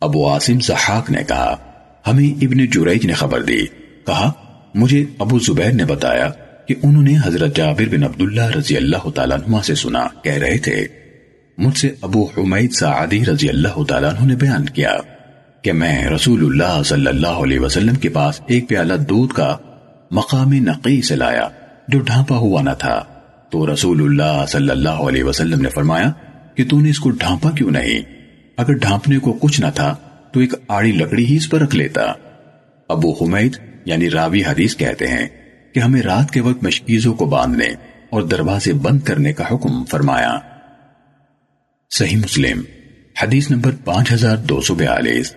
ابو عاصم صحاق نے کہا، ہمیں ابن جریج نے خبر دی۔ کہا، مجھے ابو زبیر نے بتایا کہ انہوں نے حضرت جابر بن عبداللہ رضی اللہ تعالیٰ عنہ سے سنا، کہہ رہے تھے، مجھ سے ابو حمید سعادی رضی اللہ تعالیٰ عنہ نے بیان کیا کہ میں رسول اللہ صلی اللہ علیہ وسلم کے پاس ایک پیالہ دودھ کا مقام نقی سے لایا جو ڈھانپا ہوا نہ تھا۔ تو رسول اللہ صلی اللہ علیہ وسلم نے فرمایا کہ تو نے اس کو ڈھانپا کیوں نہیں؟ اگر ڈھانپنے کو کچھ نہ تھا تو ایک آڑی لکڑی ہی اس پر رکھ لیتا۔ ابو حمید یعنی راوی حدیث کہتے ہیں کہ ہمیں رات کے وقت مشکیزوں کو باندھنے اور دروازے بند کرنے کا حکم فرمایا۔ صحیح مسلم، حدیث نمبر پانچ ہزار دو سو بیالیس۔